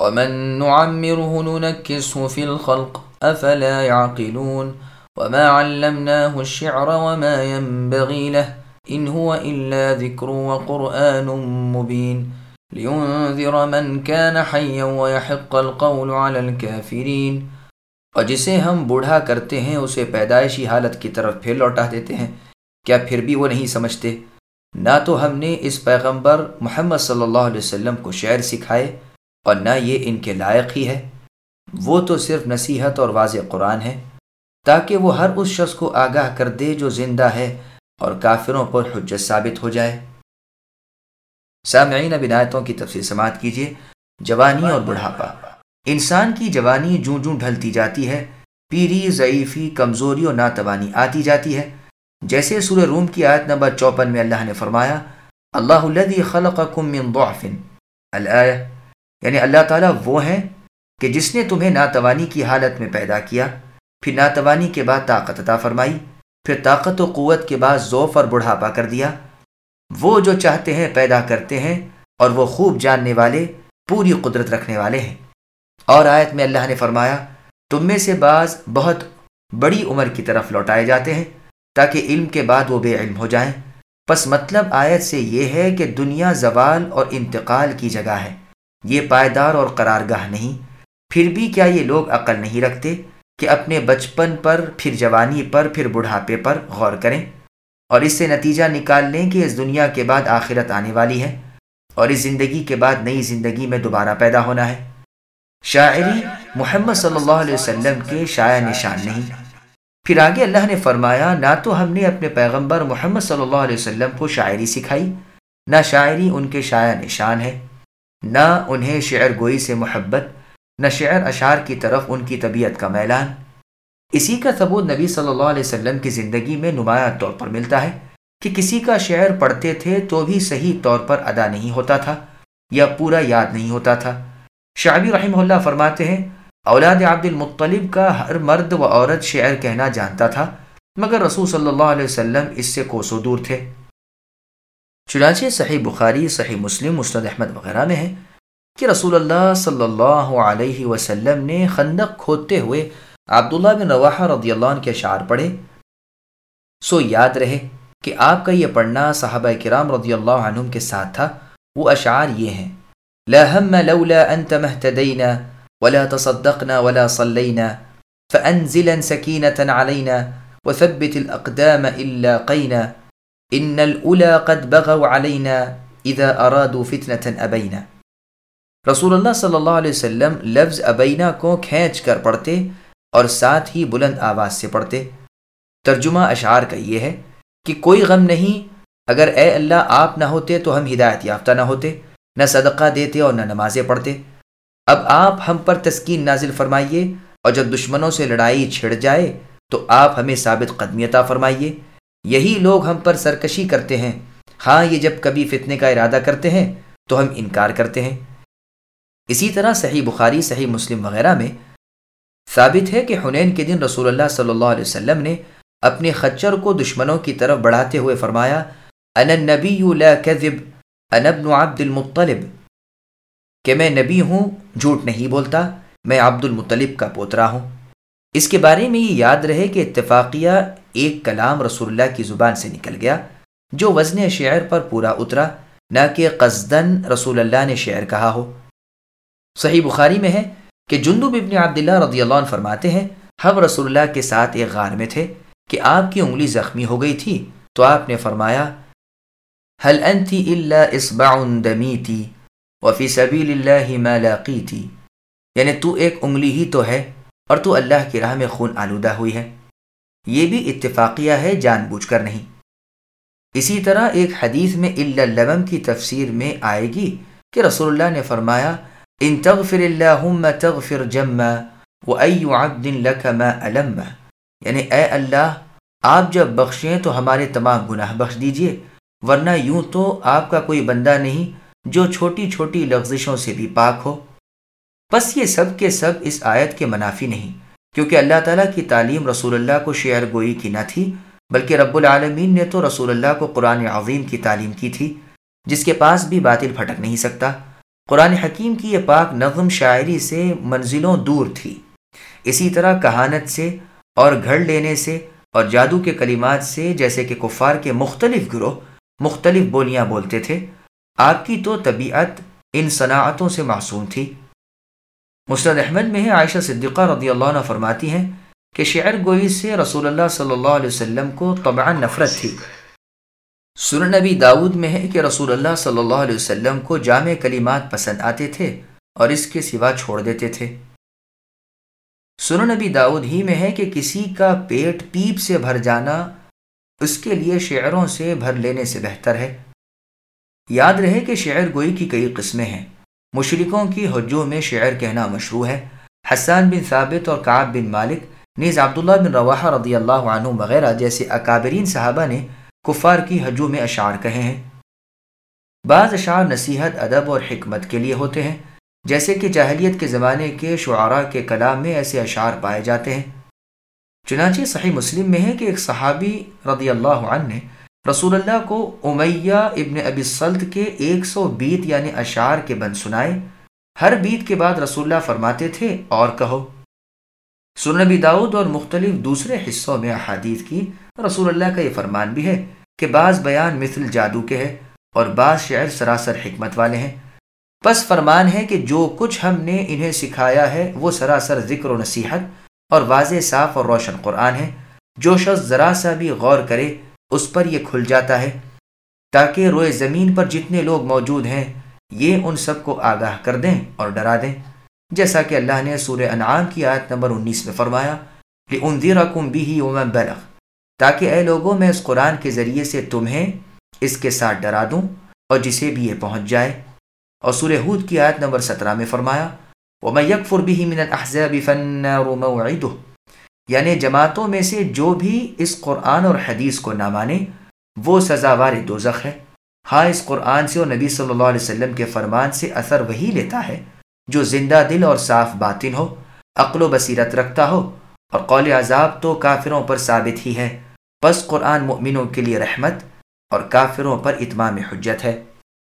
ومن نعمره ننكسه في الخلق أفلا يعقلون وما علمناه الشعر وما ينبغي له إن هو إلا ذكر وقرآن مبين لينذر من كان حيا ويحق القول على الكافرين وجسے ہم بڑھا کرتے ہیں اسے پیدائشی حالت کی طرف پھر لوٹا دیتے ہیں۔ کیا پھر بھی وہ نہیں سمجھتے؟ نہ تو ہم نے اس پیغمبر محمد صلی اللہ علیہ وسلم کو شعر سکھائے اور نہ یہ ان کے لائق ہی ہے۔ وہ تو صرف نصیحت اور واضح قرآن ہے، تاکہ وہ ہر اس شخص کو آگاہ کر دے جو زندہ ہے اور کافروں پر حجت ثابت ہو جائے۔ سامعین بنایتوں کی تفصیل سماعت کیجیے۔ جوانی اور بڑھاپا۔ انسان کی جوانی جوں جوں ڈھلتی جاتی ہے، پیری، ضعیفی، کمزوری اور ناتوانی آتی جاتی ہے۔ جیسے سورہ روم کی آیت نمبر چوپن میں اللہ نے فرمایا، اللہ الذي خلقكم من ضعف۔ الآیہ یعنی اللہ تعالیٰ وہ ہیں کہ جس نے تمہیں ناتوانی کی حالت میں پیدا کیا، پھر ناتوانی کے بعد طاقت عطا فرمائی، پھر طاقت و قوت کے بعد ذوف اور بڑھاپا کر دیا۔ وہ جو چاہتے ہیں پیدا کرتے ہیں اور وہ خوب جاننے والے، پوری قدرت رکھنے والے ہیں۔ اور آیت میں اللہ نے فرمایا، تم میں سے بعض بہت بڑی عمر کی طرف لوٹائے جاتے ہیں تاکہ علم کے بعد وہ بے علم ہو جائیں۔ پس مطلب آیت سے یہ ہے کہ دنیا زوال اور انتقال کی جگہ ہے۔ یہ پائیدار اور قرار گاہ نہیں۔ پھر بھی کیا یہ لوگ عقل نہیں رکھتے کہ اپنے بچپن پر، پھر جوانی پر، پھر بڑھاپے پر غور کریں؟ اور اس سے نتیجہ نکال لیں کہ اس دنیا کے بعد آخرت آنے والی ہے اور اس زندگی کے بعد نئی زندگی میں دوبارہ پیدا ہونا ہے۔ شاعری محمد صلی اللہ علیہ وسلم کے شاع نشان نہیں۔ پھر آگے اللہ نے فرمایا، نہ تو ہم نے اپنے پیغمبر محمد صلی اللہ علیہ وسلم کو شاعری سکھائی، نہ شاعری ان کے شاع نشان ہے۔ نہ انہیں شعر گوئی سے محبت، نہ شعر اشعار کی طرف ان کی طبیعت کا میلان۔ اسی کا ثبوت نبی صلی اللہ علیہ وسلم کی زندگی میں نمایاں طور پر ملتا ہے کہ کسی کا شعر پڑھتے تھے تو بھی صحیح طور پر ادا نہیں ہوتا تھا یا پورا یاد نہیں ہوتا تھا۔ شعبی رحمہ اللہ فرماتے ہیں، اولاد عبد المطلب کا ہر مرد و عورت شعر کہنا جانتا تھا، مگر رسول صلی اللہ علیہ وسلم اس سے کوسو دور تھے۔ چنانچہ صحیح بخاری، صحیح مسلم، مسند احمد وغیرہ میں ہے کہ رسول اللہ صلی اللہ علیہ وسلم نے خندق کھودتے ہوئے عبداللہ بن رواحہ رضی اللہ عنہ کے اشعار پڑھے۔ سو یاد رہے کہ آپ کا یہ پڑھنا صحابہ کرام رضی اللہ عنہم کے ساتھ تھا۔ وہ اشعار یہ ہیں۔ لا هم لولا أنت مهتدينا ولا تصدقنا ولا صلينا فأنزلا سكينة علينا وثبت الأقدام إلا قينا إن الأولى قد بغوا علينا إذا أرادوا فتنة أبينا رسول اللہ صلی اللہ علیہ وسلم لفظ ابینا کو کھینچ کر پڑھتے اور ساتھ ہی بلند آواز سے پڑھتے ترجمہ اشعار کا یہ ہے کہ کوئی غم نہیں اگر اے اللہ آپ نہ ہوتے تو ہم ہدایت یافتہ نہ ہوتے نہ صدقہ دیتے اور نہ نمازیں پڑھتے اب آپ ہم پر تسکین نازل فرمائیے اور جب دشمنوں سے لڑائی چھڑ جائے تو آپ ہمیں ثابت قدمیتا فرمائیے یہی لوگ ہم پر سرکشی کرتے ہیں۔ ہاں یہ جب کبھی فتنے کا ارادہ کرتے ہیں تو ہم انکار کرتے ہیں۔ اسی طرح صحیح بخاری، صحیح مسلم وغیرہ میں ثابت ہے کہ حنین کے دن رسول اللہ صلی اللہ علیہ وسلم نے اپنے خچر کو دشمنوں کی طرف بڑھاتے ہوئے فرمایا ان النبی لا کذب ابن عبد المطلب۔ کہ میں نبی ہوں، جھوٹ نہیں بولتا، میں عبد المطلب کا پوترا ہوں۔ اس کے بارے میں یہ یاد رہے کہ اتفاقیہ ایک کلام رسول اللہ کی زبان سے نکل گیا، جو وزن شعر پر پورا اترا، نہ کہ قصدن رسول اللہ نے شعر کہا ہو۔ صحیح بخاری میں ہے کہ جندب ابن عبداللہ رضی اللہ عنہ فرماتے ہیں، ہم رسول اللہ کے ساتھ ایک غار میں تھے کہ آپ کی انگلی زخمی ہو گئی تھی، تو آپ نے فرمایا هل انت الا اصبع دمیتی وفی سبیل اللہ ما لاقیتی یعنی تو ایک انگلی ہی تو ہے اور تو اللہ کی راہ میں خون آلودہ ہوئی ہے۔ یہ بھی اتفاقیہ ہے جان بوجھ کر نہیں۔ اسی طرح ایک حدیث میں اللم کی تفسیر میں آئے گی کہ رسول اللہ نے فرمایا، ان تغفر اللہم تغفر جمع و ایو عبد لک ما علم یعنی اے اللہ، آپ جب بخشیں تو ہمارے تمام گناہ بخش دیجیے، ورنہ یوں تو آپ کا کوئی بندہ نہیں جو چھوٹی چھوٹی لغزشوں سے بھی پاک ہو۔ بس یہ سب کے سب اس آیت کے منافی نہیں۔ کیونکہ اللہ تعالیٰ کی تعلیم رسول اللہ کو شعر گوئی کی نہ تھی، بلکہ رب العالمین نے تو رسول اللہ کو قرآن عظیم کی تعلیم کی تھی، جس کے پاس بھی باطل پھٹک نہیں سکتا۔ قرآن حکیم کی یہ پاک نظم شاعری سے منزلوں دور تھی۔ اسی طرح کہانت سے اور گھڑ لینے سے اور جادو کے کلمات سے، جیسے کہ کفار کے مختلف گروہ مختلف بولیاں بولتے تھے، آپ کی تو طبیعت ان صناعتوں سے معصوم تھی۔ مسرد احمد میں ہے، عائشہ صدیقہ رضی اللہ عنہ فرماتی ہیں کہ شعر گوئی سے رسول اللہ صلی اللہ علیہ وسلم کو طبعا نفرت تھی۔ سن نبی داود میں ہے کہ رسول اللہ صلی اللہ علیہ وسلم کو جامع کلمات پسند آتے تھے اور اس کے سوا چھوڑ دیتے تھے۔ سن نبی داود ہی میں ہے کہ کسی کا پیٹ پیپ سے بھر جانا اس کے لیے شعروں سے بھر لینے سے بہتر ہے۔ یاد رہے کہ شعر گوئی کی کئی قسمیں ہیں۔ مشرقوں کی حجوں میں شعر کہنا مشروع ہے۔ حسان بن ثابت اور کعب بن مالک، نیز عبداللہ بن رواحہ رضی اللہ عنہ وغیرہ جیسے اکابرین صحابہ نے کفار کی حجوں میں اشعار کہے ہیں۔ بعض اشعار نصیحت، ادب اور حکمت کے لیے ہوتے ہیں، جیسے کہ جاہلیت کے زمانے کے شعراء کے کلام میں ایسے اشعار پائے جاتے ہیں۔ چنانچہ صحیح مسلم میں ہے کہ ایک صحابی رضی اللہ عنہ نے رسول اللہ کو امیہ ابن ابی سلط کے ایک سو بیت یعنی اشعار کے بند سنائے۔ ہر بیت کے بعد رسول اللہ فرماتے تھے، اور کہو۔ سنبی داؤد اور مختلف دوسرے حصوں میں احادیث کی، رسول اللہ کا یہ فرمان بھی ہے کہ بعض بیان مثل جادو کے ہے اور بعض شعر سراسر حکمت والے ہیں۔ بس فرمان ہے کہ جو کچھ ہم نے انہیں سکھایا ہے، وہ سراسر ذکر و نصیحت اور واضح صاف اور روشن قرآن ہے۔ جو شخص ذرا سا بھی غور کرے اس پر یہ کھل جاتا ہے تاکہ روئے زمین پر جتنے لوگ موجود ہیں، یہ ان سب کو آگاہ کر دیں اور ڈرا دیں۔ جیسا کہ اللہ نے سورہ انعام کی آیت نمبر انیس میں فرمایا کہ ان بھی بلغ۔ تاکہ اے لوگوں، میں اس قرآن کے ذریعے سے تمہیں اس کے ساتھ ڈرا دوں اور جسے بھی یہ پہنچ جائے۔ اور سورہ ہود کی آیت نمبر سترہ میں فرمایا وہ میں یکفر بھی من الحضب فن یعنی جماعتوں میں سے جو بھی اس قرآن اور حدیث کو نہ مانے، وہ سزاوار دوزخ ہے۔ ہاں اس قرآن سے اور نبی صلی اللہ علیہ وسلم کے فرمان سے اثر وہی لیتا ہے جو زندہ دل اور صاف باطن ہو، عقل و بصیرت رکھتا ہو۔ اور قول عذاب تو کافروں پر ثابت ہی ہے۔ بس قرآن مؤمنوں کے لیے رحمت اور کافروں پر اتمام حجت ہے۔